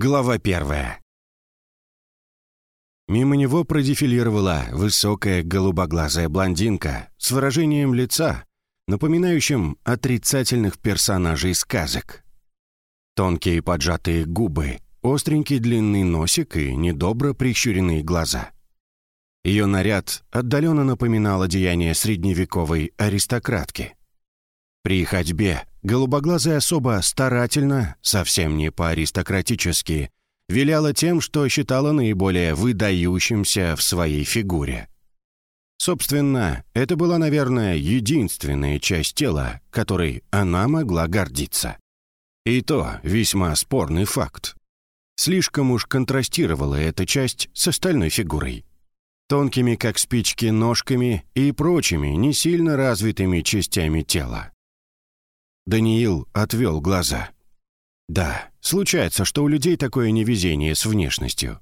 Глава первая. Мимо него продефилировала высокая голубоглазая блондинка с выражением лица, напоминающим отрицательных персонажей сказок. Тонкие поджатые губы, остренький длинный носик и недобро прищуренные глаза. Ее наряд отдаленно напоминал одеяние средневековой аристократки. При ходьбе голубоглазая особа старательно, совсем не по-аристократически, виляла тем, что считала наиболее выдающимся в своей фигуре. Собственно, это была, наверное, единственная часть тела, которой она могла гордиться. И то весьма спорный факт. Слишком уж контрастировала эта часть с остальной фигурой. Тонкими, как спички, ножками и прочими не сильно развитыми частями тела. Даниил отвел глаза. Да, случается, что у людей такое невезение с внешностью.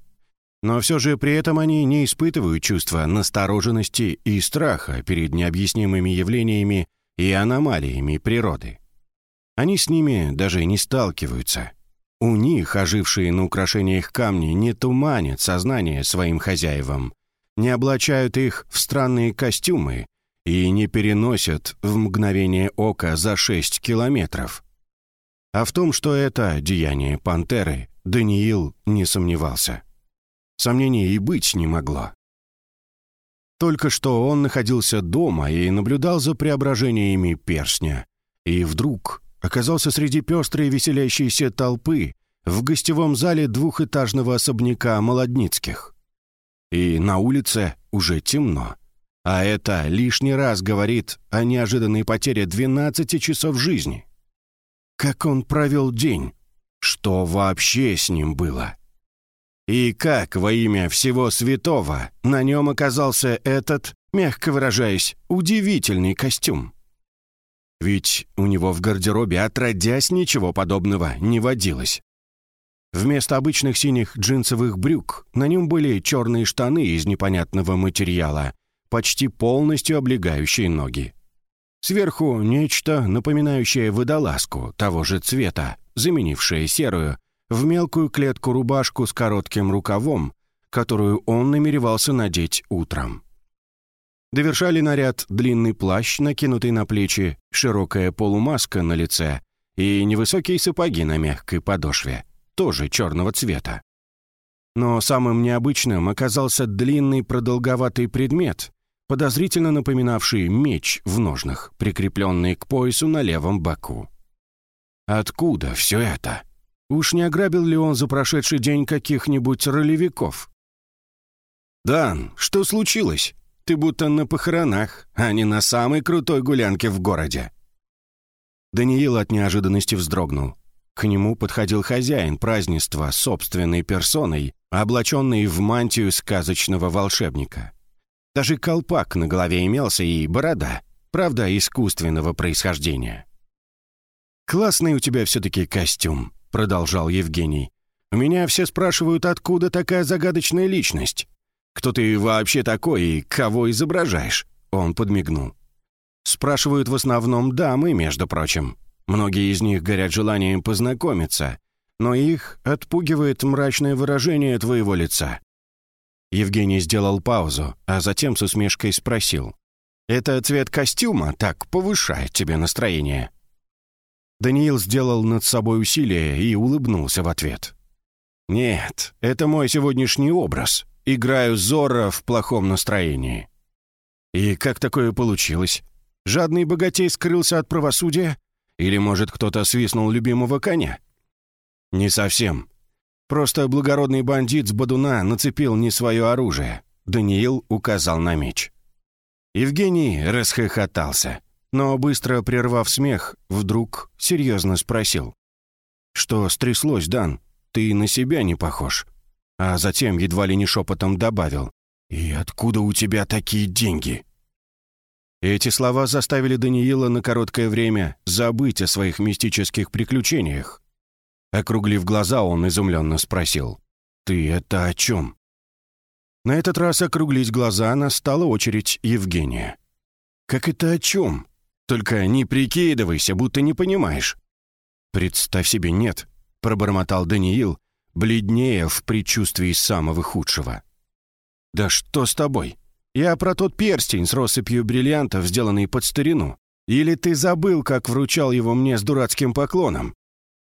Но все же при этом они не испытывают чувства настороженности и страха перед необъяснимыми явлениями и аномалиями природы. Они с ними даже не сталкиваются. У них, ожившие на украшениях камни, не туманят сознание своим хозяевам, не облачают их в странные костюмы и не переносят в мгновение ока за шесть километров. А в том, что это деяние пантеры, Даниил не сомневался. Сомнений и быть не могло. Только что он находился дома и наблюдал за преображениями перстня, и вдруг оказался среди пестрой веселящейся толпы в гостевом зале двухэтажного особняка Молодницких. И на улице уже темно. А это лишний раз говорит о неожиданной потере 12 часов жизни. Как он провел день? Что вообще с ним было? И как во имя всего святого на нем оказался этот, мягко выражаясь, удивительный костюм? Ведь у него в гардеробе отродясь ничего подобного не водилось. Вместо обычных синих джинсовых брюк на нем были черные штаны из непонятного материала почти полностью облегающие ноги. Сверху нечто, напоминающее водолазку того же цвета, заменившее серую, в мелкую клетку рубашку с коротким рукавом, которую он намеревался надеть утром. Довершали наряд длинный плащ, накинутый на плечи, широкая полумаска на лице и невысокие сапоги на мягкой подошве, тоже черного цвета. Но самым необычным оказался длинный продолговатый предмет, подозрительно напоминавший меч в ножнах, прикрепленный к поясу на левом боку. Откуда все это? Уж не ограбил ли он за прошедший день каких-нибудь ролевиков? «Дан, что случилось? Ты будто на похоронах, а не на самой крутой гулянке в городе». Даниил от неожиданности вздрогнул. К нему подходил хозяин празднества собственной персоной, облаченный в мантию сказочного волшебника. Даже колпак на голове имелся и борода, правда, искусственного происхождения. «Классный у тебя все-таки костюм», — продолжал Евгений. «У меня все спрашивают, откуда такая загадочная личность? Кто ты вообще такой и кого изображаешь?» Он подмигнул. «Спрашивают в основном дамы, между прочим. Многие из них горят желанием познакомиться, но их отпугивает мрачное выражение твоего лица. Евгений сделал паузу, а затем с усмешкой спросил. «Это цвет костюма так повышает тебе настроение?» Даниил сделал над собой усилие и улыбнулся в ответ. «Нет, это мой сегодняшний образ. Играю Зора в плохом настроении». «И как такое получилось? Жадный богатей скрылся от правосудия? Или, может, кто-то свистнул любимого коня?» «Не совсем. Просто благородный бандит с Бадуна нацепил не свое оружие. Даниил указал на меч. Евгений расхохотался, но, быстро прервав смех, вдруг серьезно спросил. «Что стряслось, Дан? Ты на себя не похож». А затем едва ли не шепотом добавил. «И откуда у тебя такие деньги?» Эти слова заставили Даниила на короткое время забыть о своих мистических приключениях. Округлив глаза, он изумленно спросил. «Ты это о чем?» На этот раз округлить глаза настала очередь Евгения. «Как это о чем? Только не прикидывайся, будто не понимаешь». «Представь себе, нет», — пробормотал Даниил, бледнее в предчувствии самого худшего. «Да что с тобой? Я про тот перстень с россыпью бриллиантов, сделанный под старину. Или ты забыл, как вручал его мне с дурацким поклоном?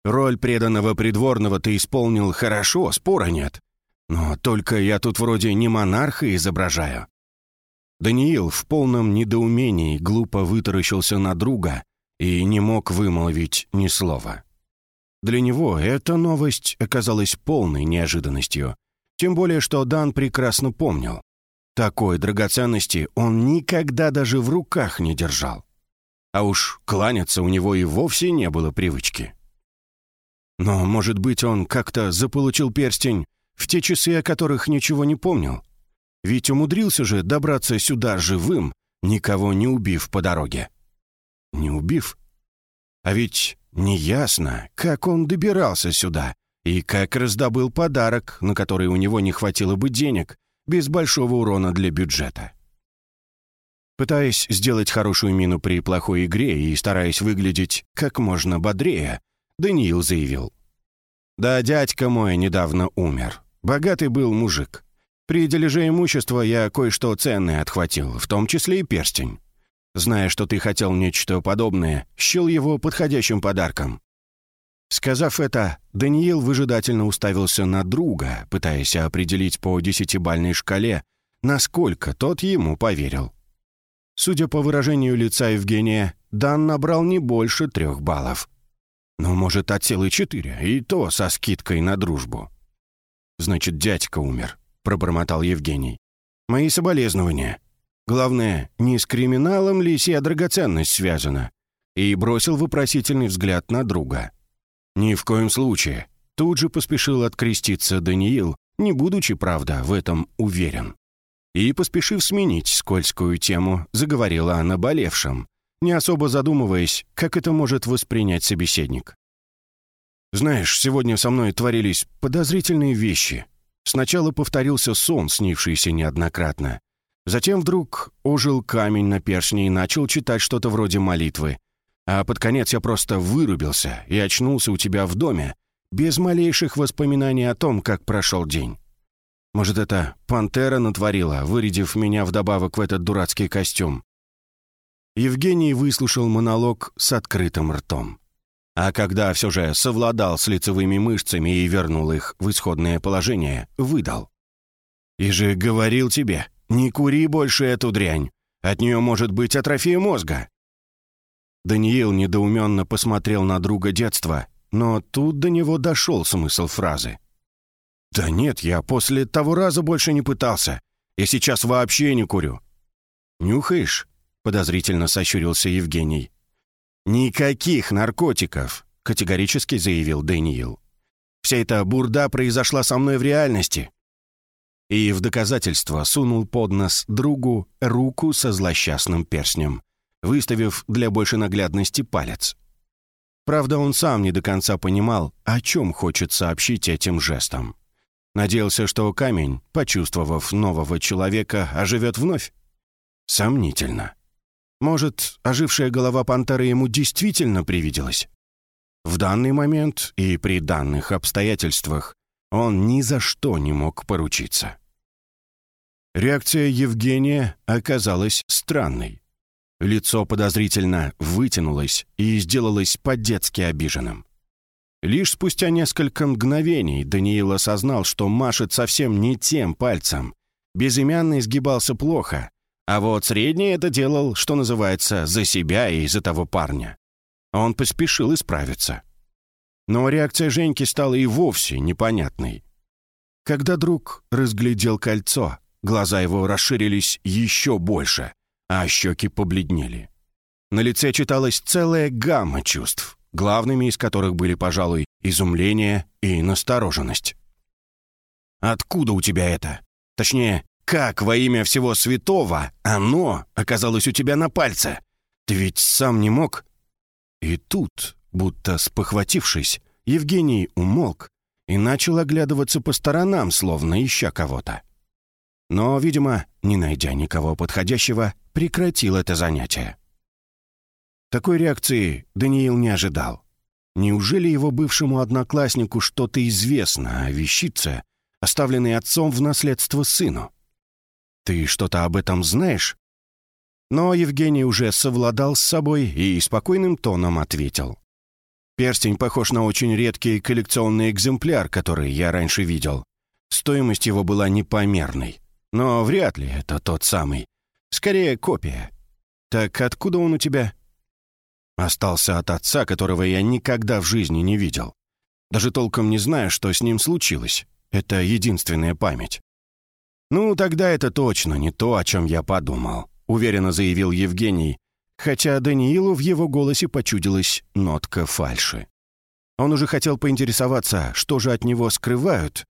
Роль преданного придворного ты исполнил хорошо, спора нет. Но только я тут вроде не монарха изображаю». Даниил в полном недоумении глупо вытаращился на друга и не мог вымолвить ни слова. Для него эта новость оказалась полной неожиданностью, тем более что Дан прекрасно помнил. Такой драгоценности он никогда даже в руках не держал. А уж кланяться у него и вовсе не было привычки. Но, может быть, он как-то заполучил перстень в те часы, о которых ничего не помнил? Ведь умудрился же добраться сюда живым, никого не убив по дороге. Не убив? А ведь неясно, как он добирался сюда и как раздобыл подарок, на который у него не хватило бы денег, без большого урона для бюджета. Пытаясь сделать хорошую мину при плохой игре и стараясь выглядеть как можно бодрее, Даниил заявил. «Да дядька мой недавно умер. Богатый был мужик. При дележе имущества я кое-что ценное отхватил, в том числе и перстень. Зная, что ты хотел нечто подобное, счел его подходящим подарком». Сказав это, Даниил выжидательно уставился на друга, пытаясь определить по десятибальной шкале, насколько тот ему поверил. Судя по выражению лица Евгения, Дан набрал не больше трех баллов. Ну, может, от силы четыре, и то со скидкой на дружбу. «Значит, дядька умер», — пробормотал Евгений. «Мои соболезнования. Главное, не с криминалом ли сия драгоценность связана?» И бросил вопросительный взгляд на друга. «Ни в коем случае». Тут же поспешил откреститься Даниил, не будучи, правда, в этом уверен. И, поспешив сменить скользкую тему, заговорила о наболевшем, не особо задумываясь, как это может воспринять собеседник. «Знаешь, сегодня со мной творились подозрительные вещи. Сначала повторился сон, снившийся неоднократно. Затем вдруг ожил камень на перстне и начал читать что-то вроде молитвы. А под конец я просто вырубился и очнулся у тебя в доме, без малейших воспоминаний о том, как прошел день. Может, это пантера натворила, вырядив меня вдобавок в этот дурацкий костюм. Евгений выслушал монолог с открытым ртом. А когда все же совладал с лицевыми мышцами и вернул их в исходное положение, выдал. «И же говорил тебе, не кури больше эту дрянь. От нее может быть атрофия мозга». Даниил недоуменно посмотрел на друга детства, но тут до него дошел смысл фразы. «Да нет, я после того раза больше не пытался. Я сейчас вообще не курю». «Нюхаешь?» — подозрительно сощурился Евгений. «Никаких наркотиков», — категорически заявил Дэниел. «Вся эта бурда произошла со мной в реальности». И в доказательство сунул под нос другу руку со злосчастным перстнем, выставив для большей наглядности палец. Правда, он сам не до конца понимал, о чем хочет сообщить этим жестом. Надеялся, что камень, почувствовав нового человека, оживет вновь? Сомнительно. Может, ожившая голова пантеры ему действительно привиделась? В данный момент и при данных обстоятельствах он ни за что не мог поручиться. Реакция Евгения оказалась странной. Лицо подозрительно вытянулось и сделалось по-детски обиженным. Лишь спустя несколько мгновений Даниил осознал, что машет совсем не тем пальцем. Безымянный сгибался плохо, а вот средний это делал, что называется, за себя и за того парня. Он поспешил исправиться. Но реакция Женьки стала и вовсе непонятной. Когда друг разглядел кольцо, глаза его расширились еще больше, а щеки побледнели. На лице читалась целая гамма чувств, главными из которых были, пожалуй, изумление и настороженность. «Откуда у тебя это? Точнее, как во имя всего святого оно оказалось у тебя на пальце? Ты ведь сам не мог?» И тут, будто спохватившись, Евгений умолк и начал оглядываться по сторонам, словно ища кого-то. Но, видимо, не найдя никого подходящего, прекратил это занятие. Такой реакции Даниил не ожидал. Неужели его бывшему однокласснику что-то известно о вещице, оставленной отцом в наследство сыну? Ты что-то об этом знаешь?» Но Евгений уже совладал с собой и спокойным тоном ответил. «Перстень похож на очень редкий коллекционный экземпляр, который я раньше видел. Стоимость его была непомерной. Но вряд ли это тот самый. Скорее, копия. Так откуда он у тебя?» Остался от отца, которого я никогда в жизни не видел. Даже толком не знаю, что с ним случилось. Это единственная память. «Ну, тогда это точно не то, о чем я подумал», — уверенно заявил Евгений, хотя Даниилу в его голосе почудилась нотка фальши. Он уже хотел поинтересоваться, что же от него скрывают,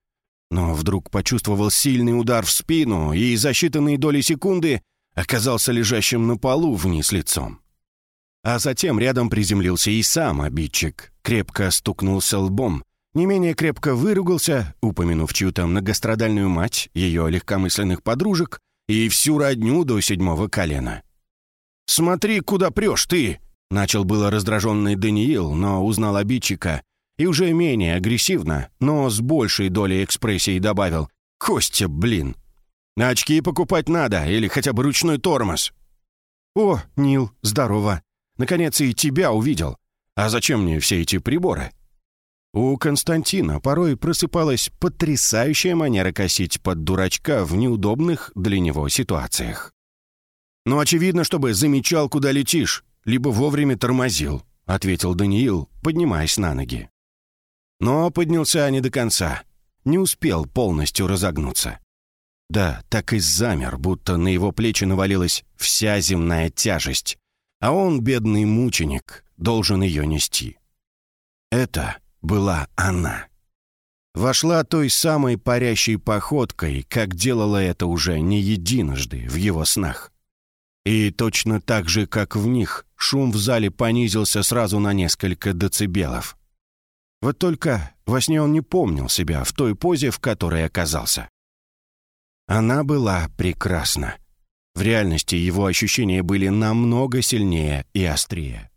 но вдруг почувствовал сильный удар в спину и за считанные доли секунды оказался лежащим на полу вниз лицом. А затем рядом приземлился и сам обидчик, крепко стукнулся лбом, не менее крепко выругался, упомянув чью-то многострадальную мать, ее легкомысленных подружек и всю родню до седьмого колена. «Смотри, куда прешь ты!» Начал было раздраженный Даниил, но узнал обидчика и уже менее агрессивно, но с большей долей экспрессии добавил «Костя, блин! Очки покупать надо или хотя бы ручной тормоз!» «О, Нил, здорово! Наконец и тебя увидел. А зачем мне все эти приборы?» У Константина порой просыпалась потрясающая манера косить под дурачка в неудобных для него ситуациях. «Ну, очевидно, чтобы замечал, куда летишь, либо вовремя тормозил», — ответил Даниил, поднимаясь на ноги. Но поднялся не до конца, не успел полностью разогнуться. Да, так и замер, будто на его плечи навалилась вся земная тяжесть, а он, бедный мученик, должен ее нести. Это была она. Вошла той самой парящей походкой, как делала это уже не единожды в его снах. И точно так же, как в них, шум в зале понизился сразу на несколько децибелов. Вот только во сне он не помнил себя в той позе, в которой оказался. Она была прекрасна. В реальности его ощущения были намного сильнее и острее.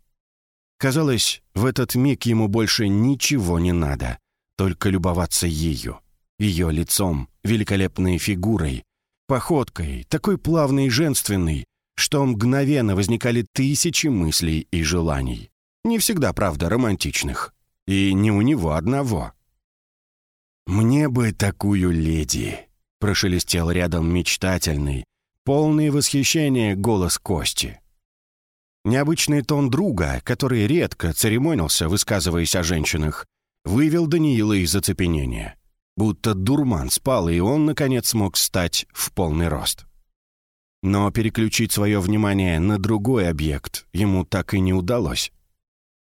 Казалось, в этот миг ему больше ничего не надо, только любоваться ею, ее лицом, великолепной фигурой, походкой, такой плавной и женственной, что мгновенно возникали тысячи мыслей и желаний. Не всегда, правда, романтичных. И не у него одного. «Мне бы такую леди», — прошелестел рядом мечтательный, полный восхищения голос Кости. Необычный тон друга, который редко церемонился, высказываясь о женщинах, вывел Даниила из оцепенения. Будто дурман спал, и он, наконец, смог встать в полный рост. Но переключить свое внимание на другой объект ему так и не удалось.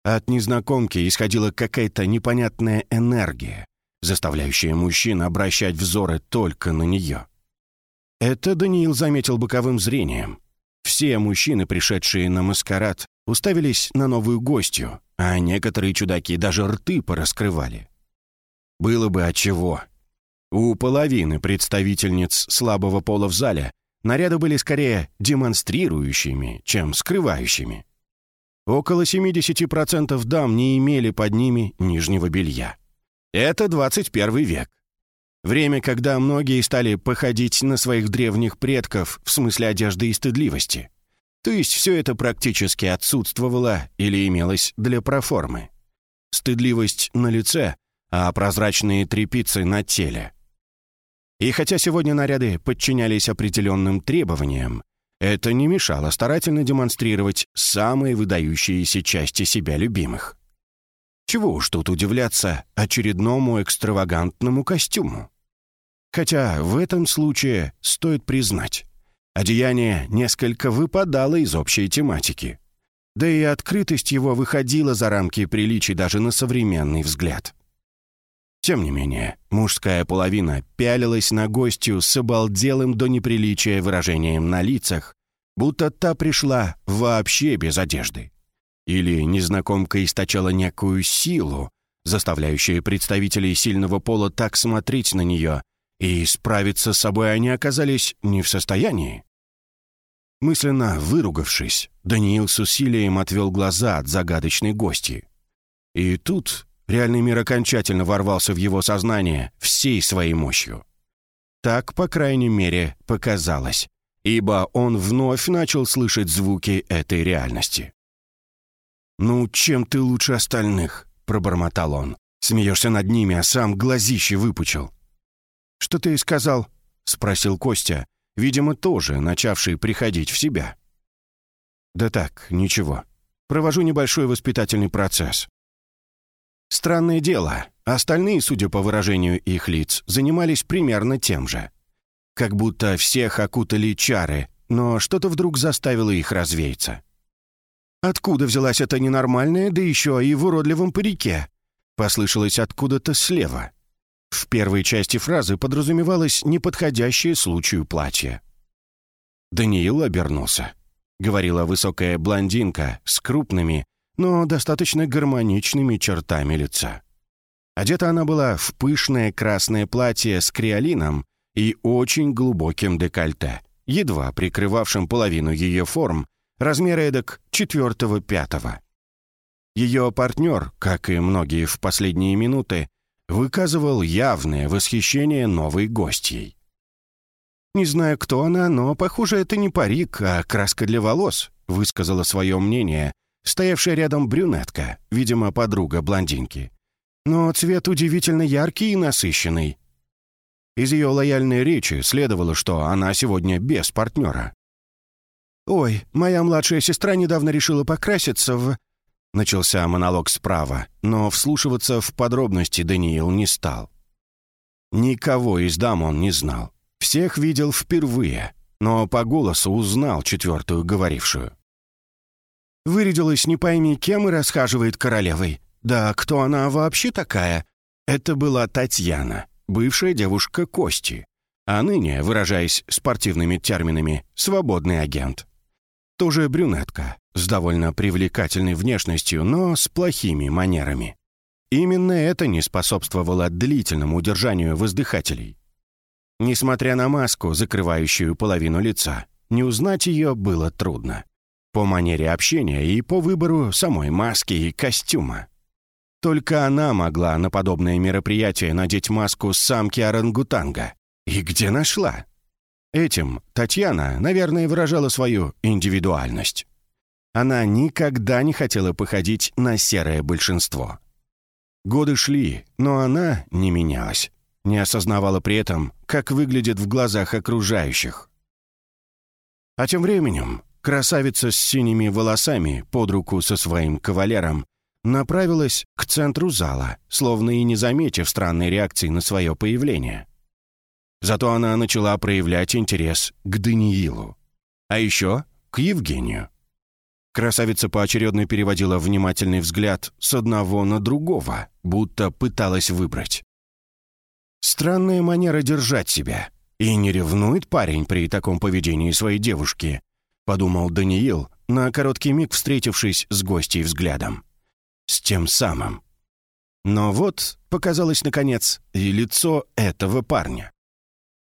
От незнакомки исходила какая-то непонятная энергия, заставляющая мужчин обращать взоры только на нее. Это Даниил заметил боковым зрением. Все мужчины, пришедшие на маскарад, уставились на новую гостью, а некоторые чудаки даже рты пораскрывали. Было бы отчего. У половины представительниц слабого пола в зале наряды были скорее демонстрирующими, чем скрывающими. Около 70% дам не имели под ними нижнего белья. Это 21 век. Время, когда многие стали походить на своих древних предков в смысле одежды и стыдливости. То есть все это практически отсутствовало или имелось для проформы. Стыдливость на лице, а прозрачные трепицы на теле. И хотя сегодня наряды подчинялись определенным требованиям, это не мешало старательно демонстрировать самые выдающиеся части себя любимых. Чего уж тут удивляться очередному экстравагантному костюму. Хотя в этом случае стоит признать, одеяние несколько выпадало из общей тематики. Да и открытость его выходила за рамки приличий даже на современный взгляд. Тем не менее, мужская половина пялилась на гостью с обалделым до неприличия выражением на лицах, будто та пришла вообще без одежды. Или незнакомка источала некую силу, заставляющую представителей сильного пола так смотреть на нее, и справиться с собой они оказались не в состоянии. Мысленно выругавшись, Даниил с усилием отвел глаза от загадочной гости. И тут реальный мир окончательно ворвался в его сознание всей своей мощью. Так, по крайней мере, показалось, ибо он вновь начал слышать звуки этой реальности. «Ну, чем ты лучше остальных?» — пробормотал он. «Смеешься над ними, а сам глазище выпучил». «Что ты сказал?» — спросил Костя, видимо, тоже начавший приходить в себя. «Да так, ничего. Провожу небольшой воспитательный процесс». Странное дело, остальные, судя по выражению их лиц, занимались примерно тем же. Как будто всех окутали чары, но что-то вдруг заставило их развеяться. Откуда взялась эта ненормальная, да еще и в уродливом парике? Послышалось откуда-то слева. В первой части фразы подразумевалось неподходящее случаю платье. Даниил обернулся. Говорила высокая блондинка с крупными, но достаточно гармоничными чертами лица. Одета она была в пышное красное платье с креолином и очень глубоким декольте, едва прикрывавшим половину ее форм, размер эдак четвертого-пятого. Ее партнер, как и многие в последние минуты, выказывал явное восхищение новой гостьей. «Не знаю, кто она, но, похоже, это не парик, а краска для волос», высказала свое мнение, стоявшая рядом брюнетка, видимо, подруга блондинки. «Но цвет удивительно яркий и насыщенный». Из ее лояльной речи следовало, что она сегодня без партнера. «Ой, моя младшая сестра недавно решила покраситься в...» Начался монолог справа, но вслушиваться в подробности Даниил не стал. Никого из дам он не знал. Всех видел впервые, но по голосу узнал четвертую говорившую. Вырядилась не пойми кем и расхаживает королевой. Да кто она вообще такая? Это была Татьяна, бывшая девушка Кости, а ныне, выражаясь спортивными терминами, свободный агент тоже брюнетка, с довольно привлекательной внешностью, но с плохими манерами. Именно это не способствовало длительному удержанию воздыхателей. Несмотря на маску, закрывающую половину лица, не узнать ее было трудно. По манере общения и по выбору самой маски и костюма. Только она могла на подобное мероприятие надеть маску самки орангутанга. И где нашла? Этим Татьяна, наверное, выражала свою индивидуальность. Она никогда не хотела походить на серое большинство. Годы шли, но она не менялась, не осознавала при этом, как выглядит в глазах окружающих. А тем временем красавица с синими волосами под руку со своим кавалером направилась к центру зала, словно и не заметив странной реакции на свое появление. Зато она начала проявлять интерес к Даниилу. А еще к Евгению. Красавица поочередно переводила внимательный взгляд с одного на другого, будто пыталась выбрать. Странная манера держать себя. И не ревнует парень при таком поведении своей девушки, подумал Даниил, на короткий миг встретившись с гостьей взглядом. С тем самым. Но вот показалось, наконец, и лицо этого парня.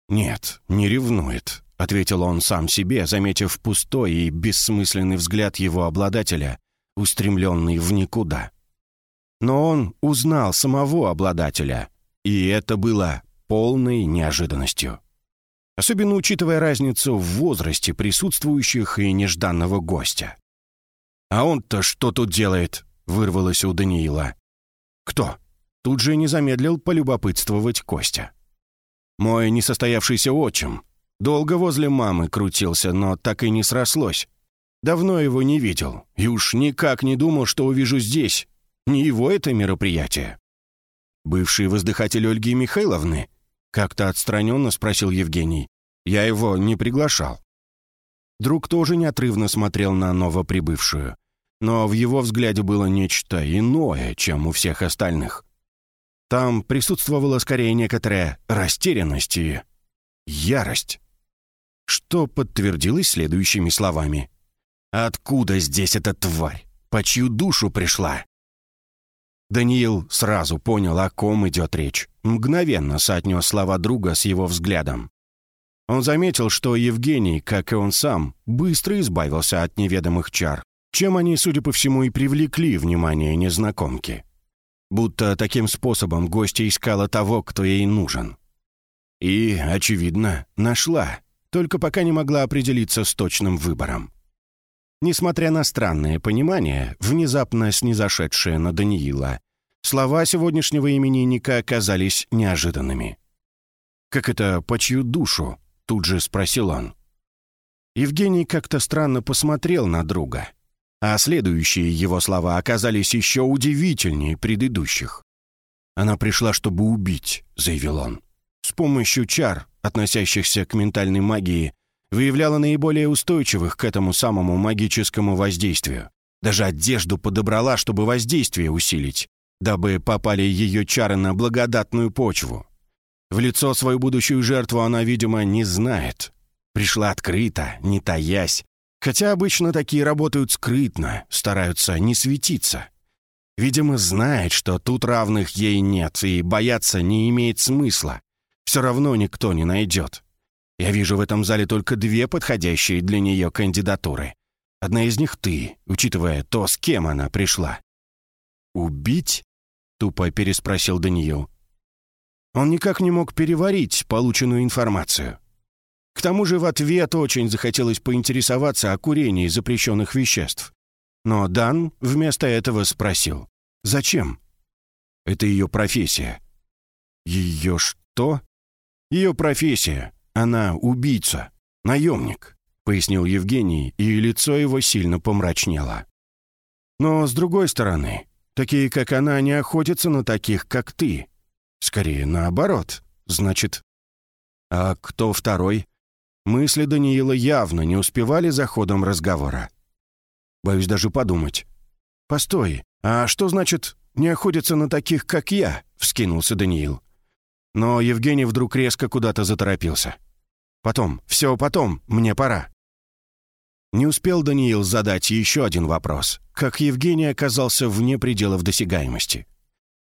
«Нет, не ревнует», — ответил он сам себе, заметив пустой и бессмысленный взгляд его обладателя, устремленный в никуда. Но он узнал самого обладателя, и это было полной неожиданностью. Особенно учитывая разницу в возрасте присутствующих и нежданного гостя. «А он-то что тут делает?» — вырвалось у Даниила. «Кто?» Тут же не замедлил полюбопытствовать Костя. Мой несостоявшийся отчим. Долго возле мамы крутился, но так и не срослось. Давно его не видел, и уж никак не думал, что увижу здесь. Не его это мероприятие. Бывший воздыхатель Ольги Михайловны? Как-то отстраненно спросил Евгений. Я его не приглашал. Друг тоже неотрывно смотрел на новоприбывшую. Но в его взгляде было нечто иное, чем у всех остальных. Там присутствовала скорее некоторая растерянность и ярость, что подтвердилось следующими словами. «Откуда здесь эта тварь? По чью душу пришла?» Даниил сразу понял, о ком идет речь. Мгновенно соотнес слова друга с его взглядом. Он заметил, что Евгений, как и он сам, быстро избавился от неведомых чар, чем они, судя по всему, и привлекли внимание незнакомки. Будто таким способом гостья искала того, кто ей нужен. И, очевидно, нашла, только пока не могла определиться с точным выбором. Несмотря на странное понимание, внезапно снизошедшее на Даниила, слова сегодняшнего именинника оказались неожиданными. «Как это по чью душу?» — тут же спросил он. Евгений как-то странно посмотрел на друга, а следующие его слова оказались еще удивительнее предыдущих. «Она пришла, чтобы убить», — заявил он. «С помощью чар, относящихся к ментальной магии, выявляла наиболее устойчивых к этому самому магическому воздействию. Даже одежду подобрала, чтобы воздействие усилить, дабы попали ее чары на благодатную почву. В лицо свою будущую жертву она, видимо, не знает, Пришла открыто, не таясь. Хотя обычно такие работают скрытно, стараются не светиться. Видимо, знает, что тут равных ей нет, и бояться не имеет смысла. Все равно никто не найдет. Я вижу в этом зале только две подходящие для нее кандидатуры. Одна из них ты, учитывая то, с кем она пришла. «Убить?» — тупо переспросил Даниил. Он никак не мог переварить полученную информацию. К тому же в ответ очень захотелось поинтересоваться о курении запрещенных веществ. Но Дан вместо этого спросил. «Зачем?» «Это ее профессия». «Ее что?» «Ее профессия. Она убийца, наемник», — пояснил Евгений, и лицо его сильно помрачнело. «Но, с другой стороны, такие, как она, не охотятся на таких, как ты. Скорее, наоборот. Значит...» «А кто второй?» Мысли Даниила явно не успевали за ходом разговора. Боюсь даже подумать. «Постой, а что значит «не охотятся на таких, как я»?» — вскинулся Даниил. Но Евгений вдруг резко куда-то заторопился. «Потом, все потом, мне пора». Не успел Даниил задать еще один вопрос, как Евгений оказался вне пределов досягаемости.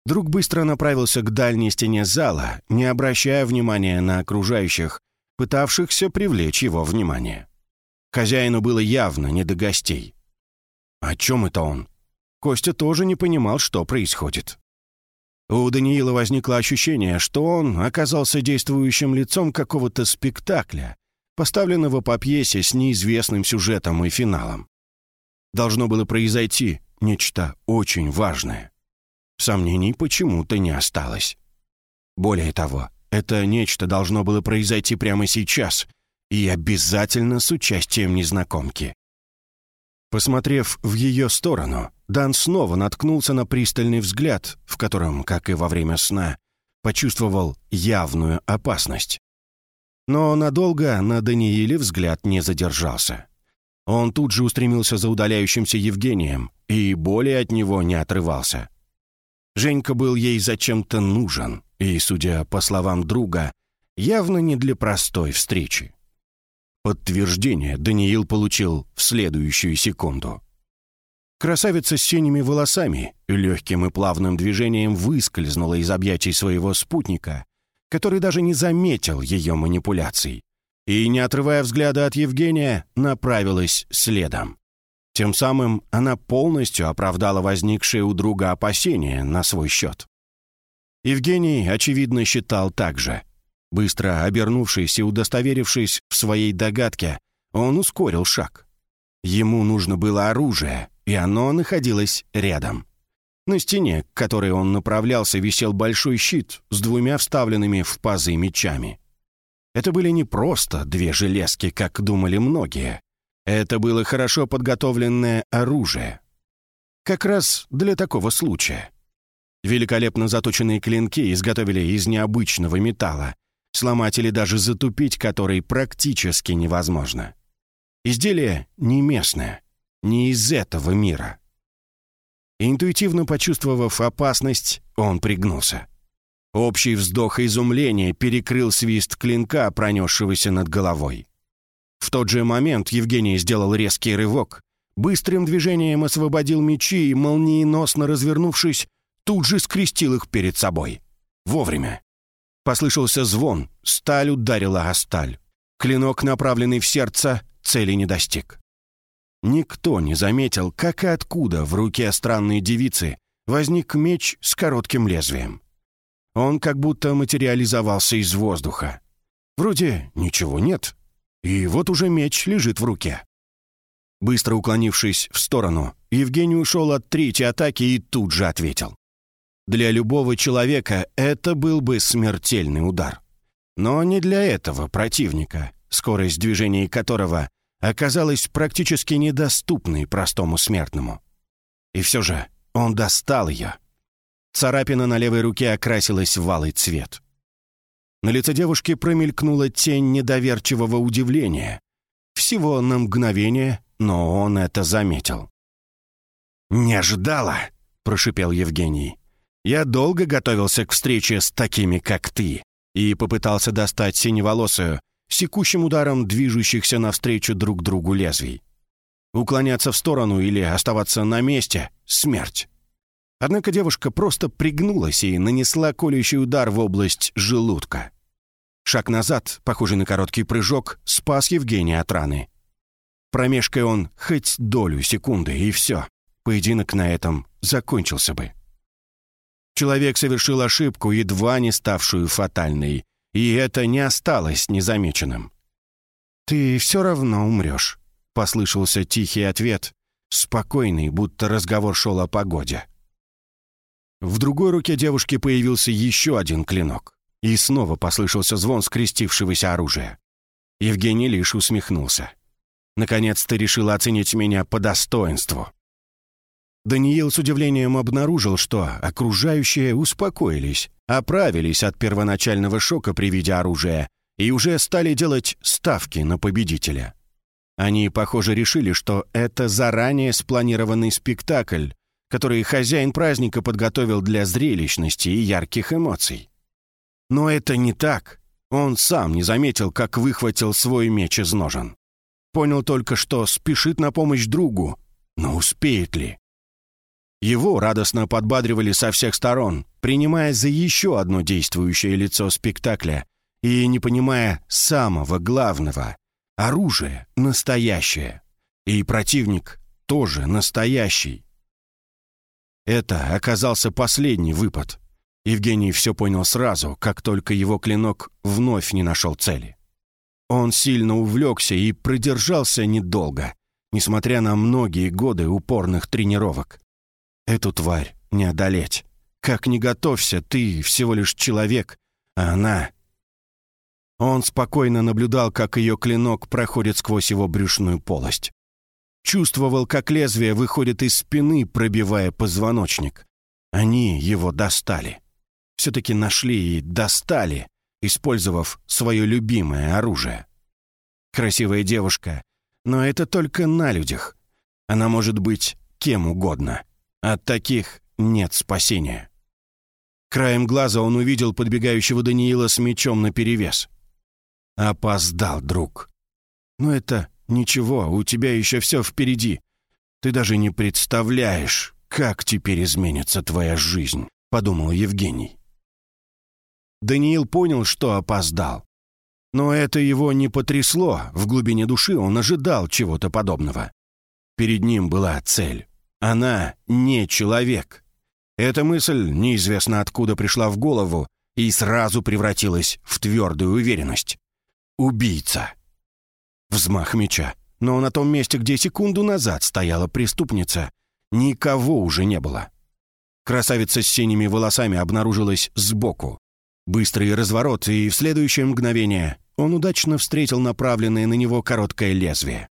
Друг быстро направился к дальней стене зала, не обращая внимания на окружающих, пытавшихся привлечь его внимание. Хозяину было явно не до гостей. О чем это он? Костя тоже не понимал, что происходит. У Даниила возникло ощущение, что он оказался действующим лицом какого-то спектакля, поставленного по пьесе с неизвестным сюжетом и финалом. Должно было произойти нечто очень важное. Сомнений почему-то не осталось. Более того, это нечто должно было произойти прямо сейчас и обязательно с участием незнакомки. Посмотрев в ее сторону, Дан снова наткнулся на пристальный взгляд, в котором, как и во время сна, почувствовал явную опасность. Но надолго на Данииле взгляд не задержался. Он тут же устремился за удаляющимся Евгением и более от него не отрывался. Женька был ей зачем-то нужен, и, судя по словам друга, явно не для простой встречи. Подтверждение Даниил получил в следующую секунду. Красавица с синими волосами легким и плавным движением выскользнула из объятий своего спутника, который даже не заметил ее манипуляций, и, не отрывая взгляда от Евгения, направилась следом. Тем самым она полностью оправдала возникшие у друга опасения на свой счет. Евгений, очевидно, считал так же. Быстро обернувшись и удостоверившись в своей догадке, он ускорил шаг. Ему нужно было оружие, и оно находилось рядом. На стене, к которой он направлялся, висел большой щит с двумя вставленными в пазы мечами. Это были не просто две железки, как думали многие. Это было хорошо подготовленное оружие. Как раз для такого случая. Великолепно заточенные клинки изготовили из необычного металла, сломать или даже затупить который практически невозможно. Изделие не местное, не из этого мира. Интуитивно почувствовав опасность, он пригнулся. Общий вздох изумления перекрыл свист клинка, пронесшегося над головой. В тот же момент Евгений сделал резкий рывок, быстрым движением освободил мечи и, молниеносно развернувшись, тут же скрестил их перед собой. Вовремя. Послышался звон, сталь ударила о сталь. Клинок, направленный в сердце, цели не достиг. Никто не заметил, как и откуда в руке странной девицы возник меч с коротким лезвием. Он как будто материализовался из воздуха. Вроде ничего нет, и вот уже меч лежит в руке. Быстро уклонившись в сторону, Евгений ушел от третьей атаки и тут же ответил. Для любого человека это был бы смертельный удар. Но не для этого противника, скорость движения которого оказалась практически недоступной простому смертному. И все же он достал ее. Царапина на левой руке окрасилась в валый цвет. На лице девушки промелькнула тень недоверчивого удивления. Всего на мгновение, но он это заметил. «Не ожидала!» — прошипел Евгений. «Я долго готовился к встрече с такими, как ты, и попытался достать синеволосую, секущим ударом движущихся навстречу друг другу лезвий. Уклоняться в сторону или оставаться на месте — смерть. Однако девушка просто пригнулась и нанесла колющий удар в область желудка. Шаг назад, похожий на короткий прыжок, спас Евгения от раны. Промешкая он хоть долю секунды, и все. Поединок на этом закончился бы. Человек совершил ошибку, едва не ставшую фатальной, и это не осталось незамеченным. «Ты все равно умрешь», — послышался тихий ответ, спокойный, будто разговор шел о погоде. В другой руке девушки появился еще один клинок, и снова послышался звон скрестившегося оружия. Евгений лишь усмехнулся. «Наконец-то решила оценить меня по достоинству». Даниил с удивлением обнаружил, что окружающие успокоились, оправились от первоначального шока при виде оружия и уже стали делать ставки на победителя. Они, похоже, решили, что это заранее спланированный спектакль, который хозяин праздника подготовил для зрелищности и ярких эмоций. Но это не так. Он сам не заметил, как выхватил свой меч из ножен. Понял только, что спешит на помощь другу, но успеет ли? Его радостно подбадривали со всех сторон, принимая за еще одно действующее лицо спектакля и не понимая самого главного — оружие настоящее, и противник тоже настоящий. Это оказался последний выпад. Евгений все понял сразу, как только его клинок вновь не нашел цели. Он сильно увлекся и продержался недолго, несмотря на многие годы упорных тренировок. Эту тварь не одолеть. Как не готовься, ты всего лишь человек, а она... Он спокойно наблюдал, как ее клинок проходит сквозь его брюшную полость. Чувствовал, как лезвие выходит из спины, пробивая позвоночник. Они его достали. Все-таки нашли и достали, использовав свое любимое оружие. Красивая девушка, но это только на людях. Она может быть кем угодно. От таких нет спасения. Краем глаза он увидел подбегающего Даниила с мечом наперевес. Опоздал, друг. Но это ничего, у тебя еще все впереди. Ты даже не представляешь, как теперь изменится твоя жизнь, подумал Евгений. Даниил понял, что опоздал. Но это его не потрясло, в глубине души он ожидал чего-то подобного. Перед ним была цель. Она не человек. Эта мысль неизвестно откуда пришла в голову и сразу превратилась в твердую уверенность. Убийца. Взмах меча. Но на том месте, где секунду назад стояла преступница, никого уже не было. Красавица с синими волосами обнаружилась сбоку. Быстрый разворот, и в следующее мгновение он удачно встретил направленное на него короткое лезвие.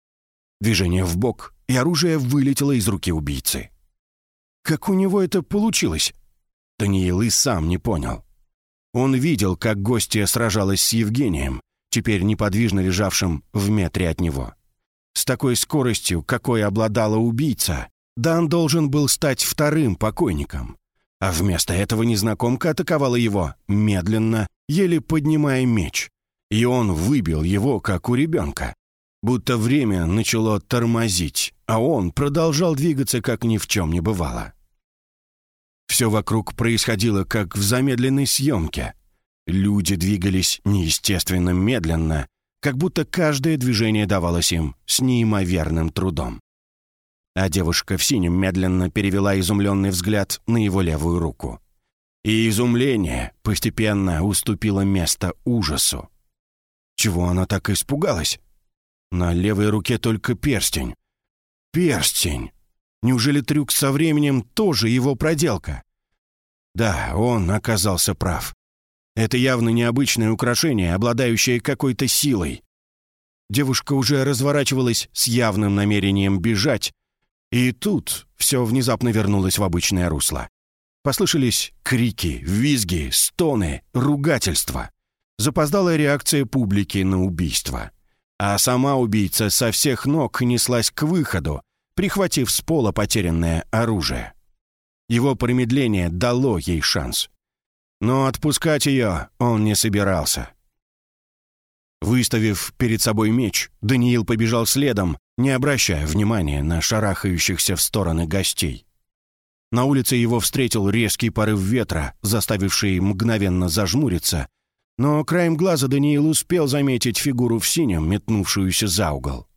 Движение в бок, и оружие вылетело из руки убийцы. Как у него это получилось? Даниил и сам не понял. Он видел, как гостья сражалась с Евгением, теперь неподвижно лежавшим в метре от него. С такой скоростью, какой обладала убийца, Дан должен был стать вторым покойником. А вместо этого незнакомка атаковала его медленно, еле поднимая меч. И он выбил его, как у ребенка будто время начало тормозить, а он продолжал двигаться, как ни в чем не бывало. Все вокруг происходило, как в замедленной съемке. Люди двигались неестественно медленно, как будто каждое движение давалось им с неимоверным трудом. а девушка в синем медленно перевела изумленный взгляд на его левую руку. И изумление постепенно уступило место ужасу. Чего она так испугалась? На левой руке только перстень. Перстень! Неужели трюк со временем тоже его проделка? Да, он оказался прав. Это явно необычное украшение, обладающее какой-то силой. Девушка уже разворачивалась с явным намерением бежать, и тут все внезапно вернулось в обычное русло. Послышались крики, визги, стоны, ругательства. Запоздалая реакция публики на убийство. А сама убийца со всех ног неслась к выходу, прихватив с пола потерянное оружие. Его промедление дало ей шанс. Но отпускать ее он не собирался. Выставив перед собой меч, Даниил побежал следом, не обращая внимания на шарахающихся в стороны гостей. На улице его встретил резкий порыв ветра, заставивший мгновенно зажмуриться, но краем глаза Даниил успел заметить фигуру в синем, метнувшуюся за угол.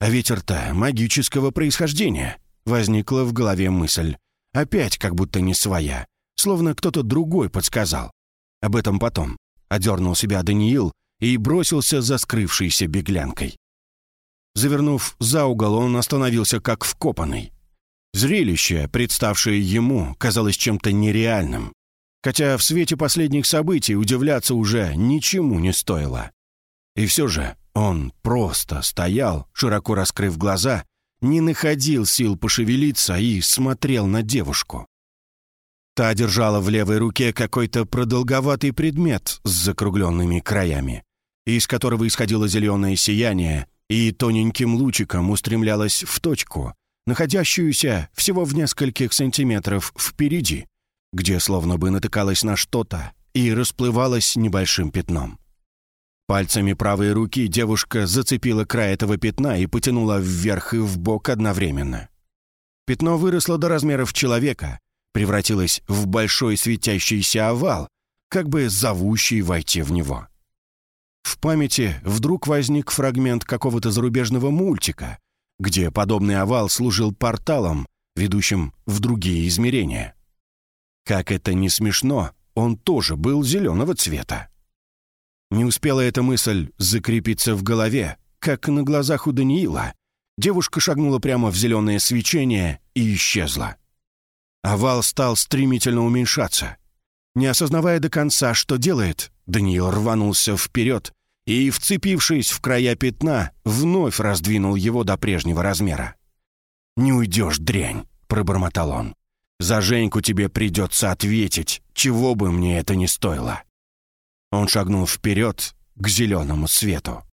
А ветер-то магического происхождения, возникла в голове мысль. Опять как будто не своя, словно кто-то другой подсказал. Об этом потом. Одернул себя Даниил и бросился за скрывшейся беглянкой. Завернув за угол, он остановился как вкопанный. Зрелище, представшее ему, казалось чем-то нереальным. Хотя в свете последних событий удивляться уже ничему не стоило. И все же он просто стоял, широко раскрыв глаза, не находил сил пошевелиться и смотрел на девушку. Та держала в левой руке какой-то продолговатый предмет с закругленными краями, из которого исходило зеленое сияние и тоненьким лучиком устремлялось в точку, находящуюся всего в нескольких сантиметров впереди, где словно бы натыкалась на что-то и расплывалась небольшим пятном. Пальцами правой руки девушка зацепила край этого пятна и потянула вверх и вбок одновременно. Пятно выросло до размеров человека, превратилось в большой светящийся овал, как бы зовущий войти в него. В памяти вдруг возник фрагмент какого-то зарубежного мультика, где подобный овал служил порталом, ведущим в другие измерения. Как это не смешно, он тоже был зеленого цвета. Не успела эта мысль закрепиться в голове, как на глазах у Даниила девушка шагнула прямо в зеленое свечение и исчезла. Овал стал стремительно уменьшаться. Не осознавая до конца, что делает, Даниил рванулся вперед и, вцепившись в края пятна, вновь раздвинул его до прежнего размера. «Не уйдешь, дрянь!» — пробормотал он. «За Женьку тебе придется ответить, чего бы мне это ни стоило». Он шагнул вперед к зеленому свету.